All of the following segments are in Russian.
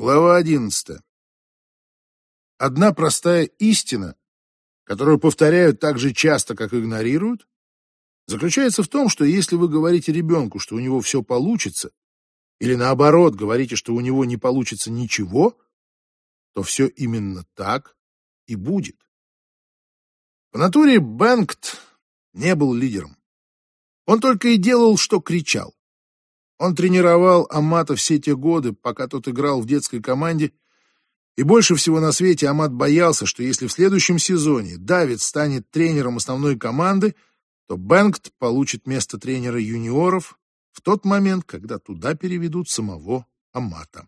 Глава одиннадцатая. Одна простая истина, которую повторяют так же часто, как игнорируют, заключается в том, что если вы говорите ребенку, что у него все получится, или наоборот говорите, что у него не получится ничего, то все именно так и будет. По натуре Бэнкт не был лидером. Он только и делал, что кричал. Он тренировал Амата все те годы, пока тот играл в детской команде, и больше всего на свете Амат боялся, что если в следующем сезоне Давид станет тренером основной команды, то Бэнкт получит место тренера юниоров в тот момент, когда туда переведут самого Амата.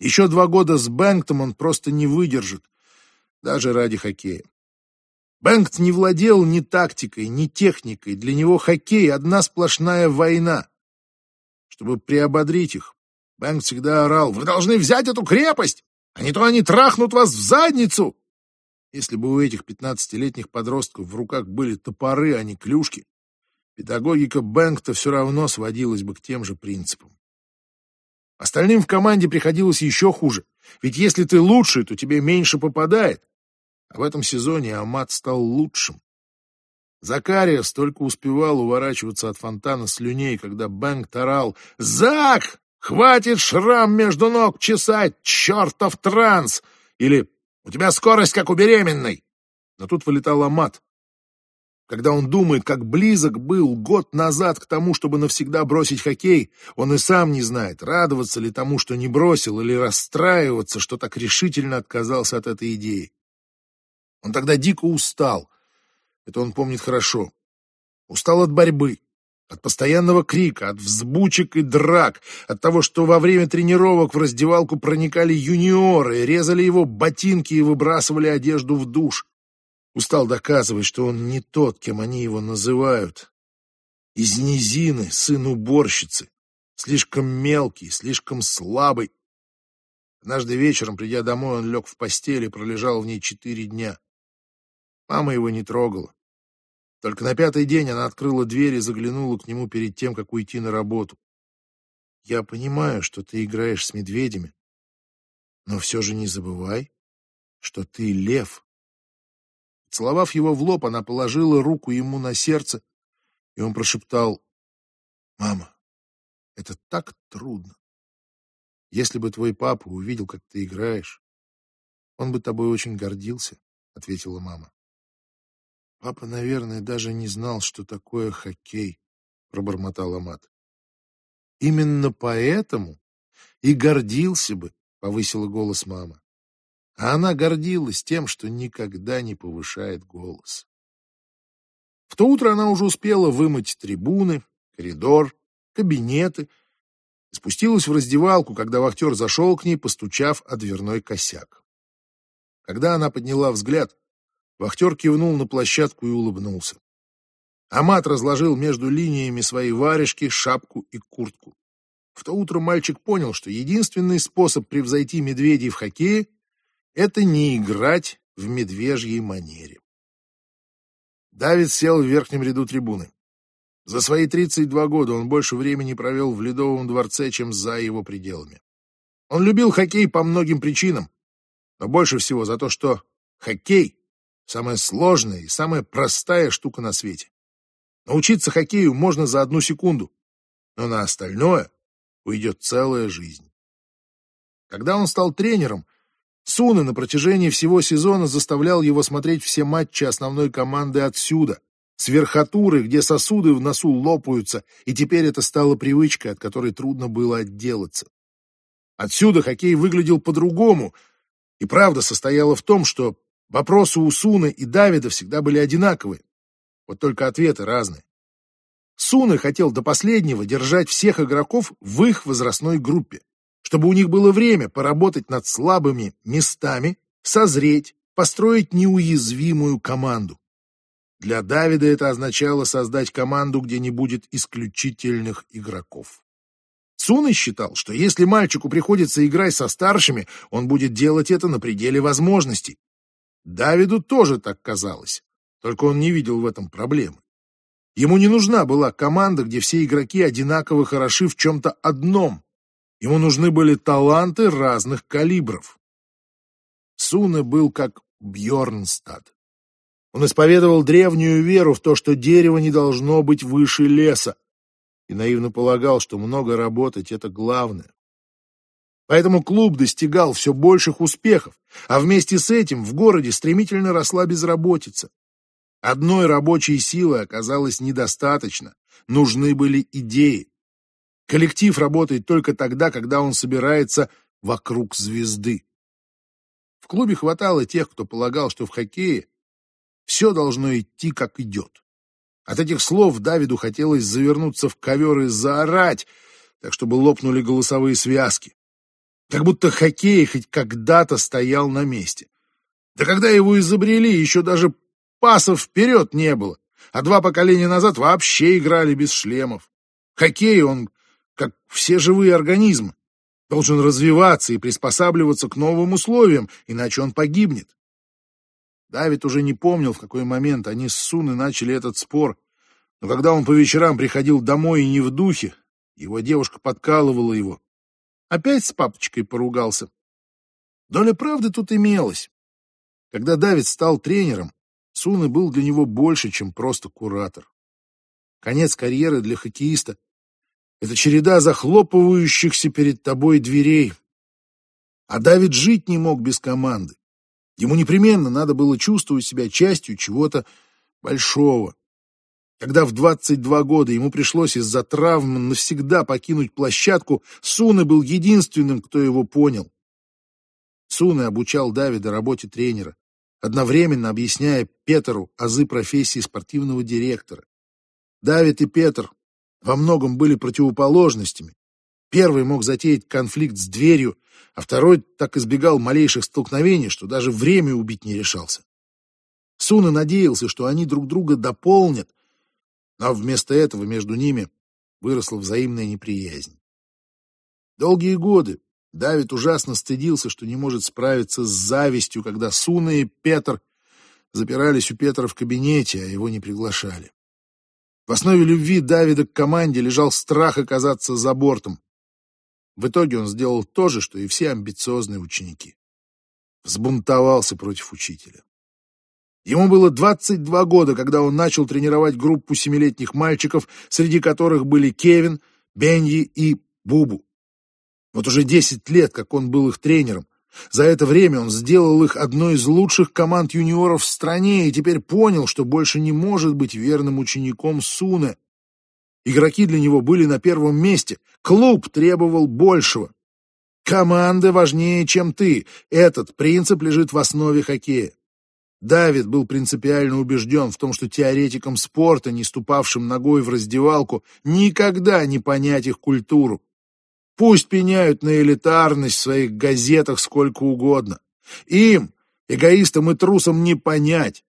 Еще два года с Бэнктом он просто не выдержит, даже ради хоккея. Бэнкт не владел ни тактикой, ни техникой. Для него хоккей — одна сплошная война. Чтобы приободрить их, Бэнк всегда орал, «Вы должны взять эту крепость, а не то они трахнут вас в задницу!» Если бы у этих пятнадцатилетних подростков в руках были топоры, а не клюшки, педагогика Бэнкта все равно сводилась бы к тем же принципам. Остальным в команде приходилось еще хуже, ведь если ты лучший, то тебе меньше попадает. А в этом сезоне Амат стал лучшим. Закариас только успевал уворачиваться от фонтана слюней, когда Бэнк тарал «Зак! Хватит шрам между ног чесать, чертов транс!» Или «У тебя скорость, как у беременной!» Но тут вылетал Амат. Когда он думает, как близок был год назад к тому, чтобы навсегда бросить хоккей, он и сам не знает, радоваться ли тому, что не бросил, или расстраиваться, что так решительно отказался от этой идеи. Он тогда дико устал, это он помнит хорошо. Устал от борьбы, от постоянного крика, от взбучек и драк, от того, что во время тренировок в раздевалку проникали юниоры, резали его ботинки и выбрасывали одежду в душ. Устал доказывать, что он не тот, кем они его называют. Из низины сын уборщицы, слишком мелкий, слишком слабый. Однажды вечером, придя домой, он лег в постель и пролежал в ней четыре дня. Мама его не трогала. Только на пятый день она открыла дверь и заглянула к нему перед тем, как уйти на работу. «Я понимаю, что ты играешь с медведями, но все же не забывай, что ты лев». Целовав его в лоб, она положила руку ему на сердце, и он прошептал, «Мама, это так трудно. Если бы твой папа увидел, как ты играешь, он бы тобой очень гордился», — ответила мама. Папа, наверное, даже не знал, что такое хоккей, пробормотал Амат. Именно поэтому и гордился бы, повысила голос мама. А она гордилась тем, что никогда не повышает голос. В то утро она уже успела вымыть трибуны, коридор, кабинеты, спустилась в раздевалку, когда вахтер зашел к ней, постучав о дверной косяк. Когда она подняла взгляд, Вахтер кивнул на площадку и улыбнулся. Амат разложил между линиями свои варежки, шапку и куртку. В то утро мальчик понял, что единственный способ превзойти медведей в хоккее — это не играть в медвежьей манере. Давид сел в верхнем ряду трибуны. За свои 32 года он больше времени провел в Ледовом дворце, чем за его пределами. Он любил хоккей по многим причинам, но больше всего за то, что хоккей Самая сложная и самая простая штука на свете. Научиться хоккею можно за одну секунду, но на остальное уйдет целая жизнь. Когда он стал тренером, Суны на протяжении всего сезона заставлял его смотреть все матчи основной команды отсюда, с верхотуры, где сосуды в носу лопаются, и теперь это стало привычкой, от которой трудно было отделаться. Отсюда хоккей выглядел по-другому, и правда состояла в том, что Вопросы у Суны и Давида всегда были одинаковые, вот только ответы разные. Суны хотел до последнего держать всех игроков в их возрастной группе, чтобы у них было время поработать над слабыми местами, созреть, построить неуязвимую команду. Для Давида это означало создать команду, где не будет исключительных игроков. Суны считал, что если мальчику приходится играть со старшими, он будет делать это на пределе возможностей, Давиду тоже так казалось, только он не видел в этом проблемы. Ему не нужна была команда, где все игроки одинаково хороши в чем-то одном. Ему нужны были таланты разных калибров. Суне был как Бьорнстад. Он исповедовал древнюю веру в то, что дерево не должно быть выше леса, и наивно полагал, что много работать — это главное. Поэтому клуб достигал все больших успехов, а вместе с этим в городе стремительно росла безработица. Одной рабочей силы оказалось недостаточно, нужны были идеи. Коллектив работает только тогда, когда он собирается вокруг звезды. В клубе хватало тех, кто полагал, что в хоккее все должно идти, как идет. От этих слов Давиду хотелось завернуться в ковер и заорать, так чтобы лопнули голосовые связки. Как будто хоккей хоть когда-то стоял на месте. Да когда его изобрели, еще даже пасов вперед не было, а два поколения назад вообще играли без шлемов. Хоккей, он как все живые организмы. Должен развиваться и приспосабливаться к новым условиям, иначе он погибнет. Давид уже не помнил, в какой момент они с Суной начали этот спор, но когда он по вечерам приходил домой и не в духе, его девушка подкалывала его. Опять с папочкой поругался. Доля правды тут имелась. Когда Давид стал тренером, Суна был для него больше, чем просто куратор. Конец карьеры для хоккеиста это череда захлопывающихся перед тобой дверей. А Давид жить не мог без команды. Ему непременно надо было чувствовать себя частью чего-то большого. Когда в 22 года ему пришлось из-за травмы навсегда покинуть площадку, Суны был единственным, кто его понял. Суны обучал Давида работе тренера, одновременно объясняя Петру азы профессии спортивного директора. Давид и Петр во многом были противоположностями. Первый мог затеять конфликт с дверью, а второй так избегал малейших столкновений, что даже время убить не решался. Суна надеялся, что они друг друга дополнят, но вместо этого между ними выросла взаимная неприязнь. Долгие годы Давид ужасно стыдился, что не может справиться с завистью, когда Суна и Петр запирались у Петра в кабинете, а его не приглашали. В основе любви Давида к команде лежал страх оказаться за бортом. В итоге он сделал то же, что и все амбициозные ученики. Взбунтовался против учителя. Ему было 22 года, когда он начал тренировать группу семилетних мальчиков, среди которых были Кевин, Беньи и Бубу. Вот уже 10 лет, как он был их тренером, за это время он сделал их одной из лучших команд юниоров в стране и теперь понял, что больше не может быть верным учеником Суне. Игроки для него были на первом месте. Клуб требовал большего. Команда важнее, чем ты. Этот принцип лежит в основе хоккея. Давид был принципиально убежден в том, что теоретикам спорта, не ступавшим ногой в раздевалку, никогда не понять их культуру. Пусть пеняют на элитарность в своих газетах сколько угодно. Им, эгоистам и трусам, не понять.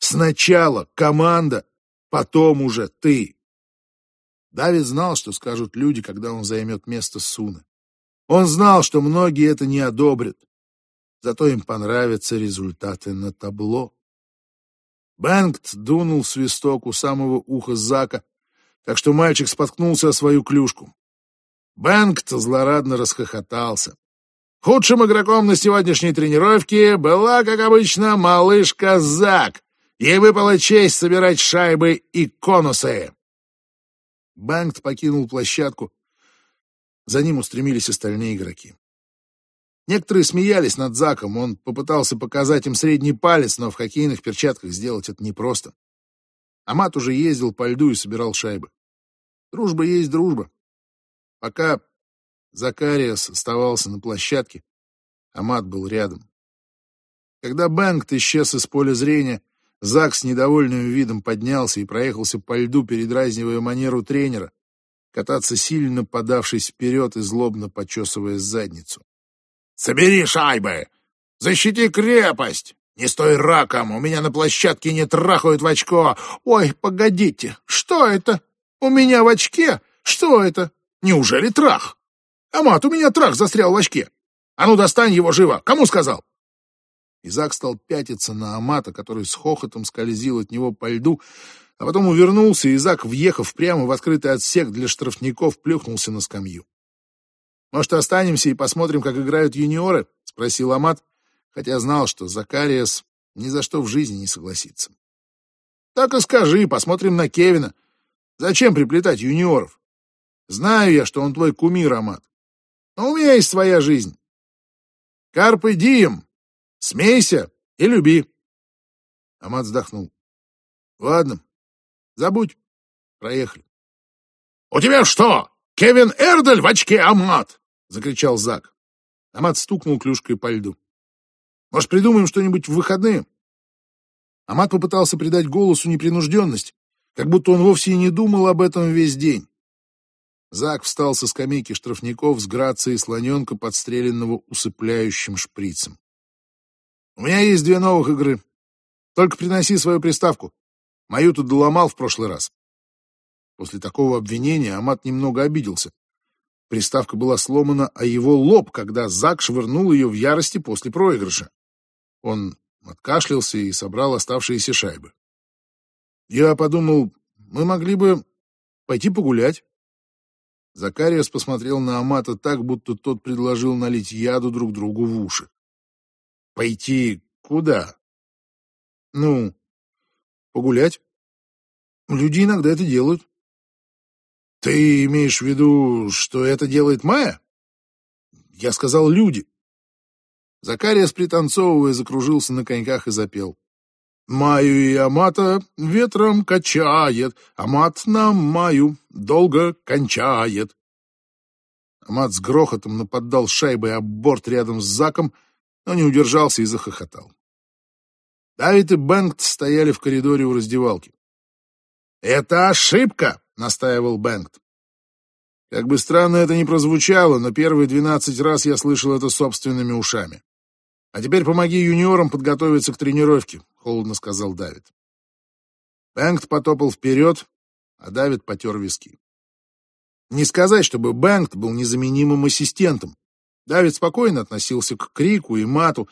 Сначала команда, потом уже ты. Давид знал, что скажут люди, когда он займет место Суны. Он знал, что многие это не одобрят. Зато им понравятся результаты на табло. Бэнгт дунул свисток у самого уха Зака, так что мальчик споткнулся о свою клюшку. Бэнкт злорадно расхохотался. Худшим игроком на сегодняшней тренировке была, как обычно, малышка Зак. Ей выпала честь собирать шайбы и конусы. Бэнкт покинул площадку. За ним устремились остальные игроки. Некоторые смеялись над Заком, он попытался показать им средний палец, но в хоккейных перчатках сделать это непросто. Амат уже ездил по льду и собирал шайбы. Дружба есть дружба. Пока Закариас оставался на площадке, Амат был рядом. Когда Бэнгт исчез из поля зрения, Зак с недовольным видом поднялся и проехался по льду, передразнивая манеру тренера, кататься сильно подавшись вперед и злобно почесывая задницу. «Собери шайбы! Защити крепость! Не стой раком! У меня на площадке не трахают в очко! Ой, погодите! Что это? У меня в очке? Что это? Неужели трах? Амат, у меня трах застрял в очке. А ну, достань его живо. Кому сказал? Изак стал пятиться на Амата, который с хохотом скользил от него по льду, а потом увернулся, и Изак, въехав прямо в открытый отсек для штрафников, плюхнулся на скамью. Может, останемся и посмотрим, как играют юниоры? Спросил Амат, хотя знал, что Закариас ни за что в жизни не согласится. Так и скажи, посмотрим на Кевина. Зачем приплетать юниоров? Знаю я, что он твой кумир, Амат. Но у меня есть своя жизнь. Карпы дием. Смейся и люби. Амат вздохнул. Ладно, забудь. Проехали. — У тебя что, Кевин Эрдель в очке, Амат? — закричал Зак. Амат стукнул клюшкой по льду. — Может, придумаем что-нибудь в выходные? Амат попытался придать голосу непринужденность, как будто он вовсе и не думал об этом весь день. Зак встал со скамейки штрафников с грацией слоненка, подстреленного усыпляющим шприцем. «У меня есть две новых игры. Только приноси свою приставку. Мою тут доломал в прошлый раз». После такого обвинения Амат немного обиделся. Приставка была сломана о его лоб, когда Зак швырнул ее в ярости после проигрыша. Он откашлялся и собрал оставшиеся шайбы. Я подумал, мы могли бы пойти погулять. Закариас посмотрел на Амата так, будто тот предложил налить яду друг другу в уши. Пойти куда? Ну, погулять. Люди иногда это делают. Ты имеешь в виду, что это делает Майя? Я сказал люди. Закариас, пританцовывая, закружился на коньках и запел. Маю и Амата ветром качает, Амат нам Маю долго кончает. Амат с грохотом нападал шайбой об борт рядом с Заком, но не удержался и захохотал. Давид и Бенгт стояли в коридоре у раздевалки. «Это ошибка!» — настаивал Бенгт. Как бы странно это ни прозвучало, но первые двенадцать раз я слышал это собственными ушами. А теперь помоги юниорам подготовиться к тренировке, холодно сказал Давид. Бенгт потопал вперед, а Давид потер виски. Не сказать, чтобы Бенгт был незаменимым ассистентом. Давид спокойно относился к крику и мату.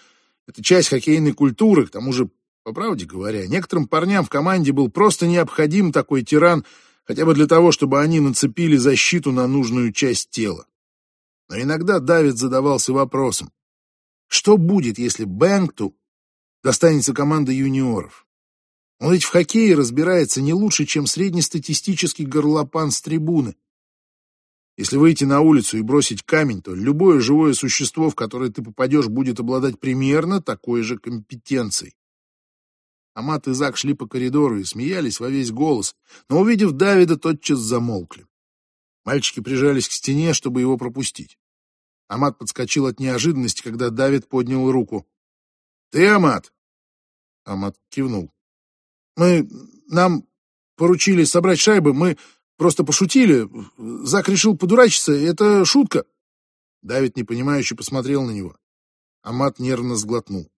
Это часть хоккейной культуры, к тому же, по правде говоря, некоторым парням в команде был просто необходим такой тиран, хотя бы для того, чтобы они нацепили защиту на нужную часть тела. Но иногда Давид задавался вопросом, что будет, если Бэнкту достанется команда юниоров? Он ведь в хоккее разбирается не лучше, чем среднестатистический горлопан с трибуны. Если выйти на улицу и бросить камень, то любое живое существо, в которое ты попадешь, будет обладать примерно такой же компетенцией. Амат и Зак шли по коридору и смеялись во весь голос, но, увидев Давида, тотчас замолкли. Мальчики прижались к стене, чтобы его пропустить. Амат подскочил от неожиданности, когда Давид поднял руку. «Ты Амат?» Амат кивнул. «Мы... нам поручили собрать шайбы, мы просто пошутили. Зак решил подурачиться, это шутка». Давид непонимающе посмотрел на него. Амат нервно сглотнул.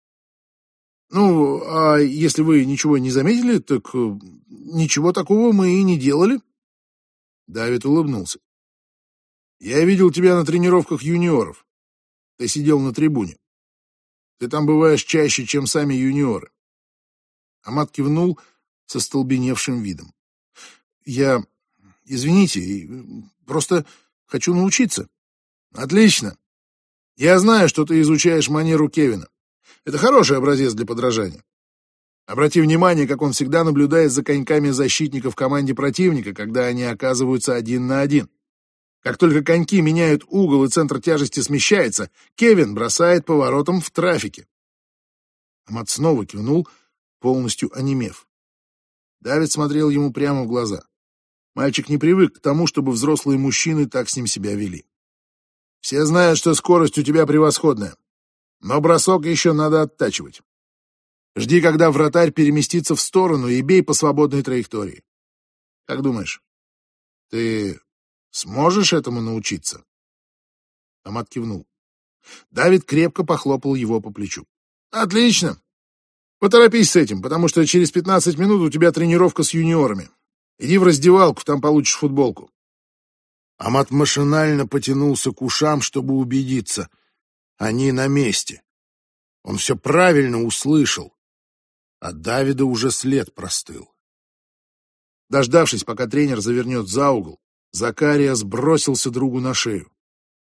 «Ну, а если вы ничего не заметили, так э, ничего такого мы и не делали». Давид улыбнулся. Я видел тебя на тренировках юниоров. Ты сидел на трибуне. Ты там бываешь чаще, чем сами юниоры. Амат кивнул со столбеневшим видом. Я... Извините, просто хочу научиться. Отлично. Я знаю, что ты изучаешь манеру Кевина. Это хороший образец для подражания. Обрати внимание, как он всегда наблюдает за коньками защитников команде противника, когда они оказываются один на один. Как только коньки меняют угол и центр тяжести смещается, Кевин бросает поворотом в трафике. Амат снова кивнул, полностью онемев. Давид смотрел ему прямо в глаза. Мальчик не привык к тому, чтобы взрослые мужчины так с ним себя вели. Все знают, что скорость у тебя превосходная, но бросок еще надо оттачивать. Жди, когда вратарь переместится в сторону и бей по свободной траектории. Как думаешь, ты Сможешь этому научиться?» Амат кивнул. Давид крепко похлопал его по плечу. «Отлично! Поторопись с этим, потому что через пятнадцать минут у тебя тренировка с юниорами. Иди в раздевалку, там получишь футболку». Амат машинально потянулся к ушам, чтобы убедиться. Они на месте. Он все правильно услышал. А Давида уже след простыл. Дождавшись, пока тренер завернет за угол, Закария сбросился другу на шею.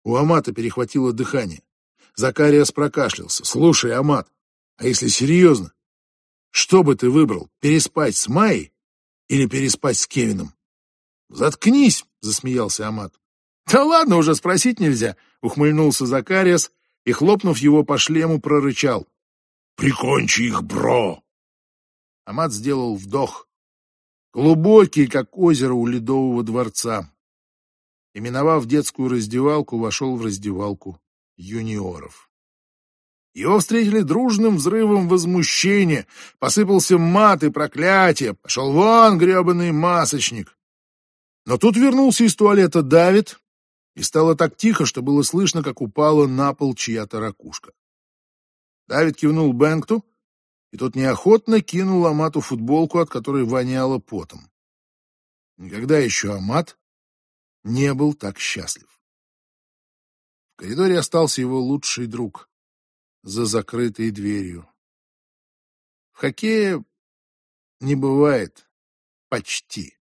У Амата перехватило дыхание. Закариас прокашлялся. «Слушай, Амат, а если серьезно, что бы ты выбрал, переспать с Майей или переспать с Кевином?» «Заткнись!» — засмеялся Амат. «Да ладно, уже спросить нельзя!» — ухмыльнулся Закариас и, хлопнув его по шлему, прорычал. «Прикончи их, бро!» Амат сделал вдох, глубокий, как озеро у Ледового дворца. И, миновав детскую раздевалку, вошел в раздевалку юниоров. Его встретили дружным взрывом возмущения, посыпался мат и проклятие, пошел вон гребаный масочник. Но тут вернулся из туалета Давид, и стало так тихо, что было слышно, как упала на пол чья-то ракушка. Давид кивнул Бэнкту, и тот неохотно кинул Амату футболку, от которой воняло потом. Никогда еще Амат не был так счастлив. В коридоре остался его лучший друг за закрытой дверью. В хоккее не бывает почти.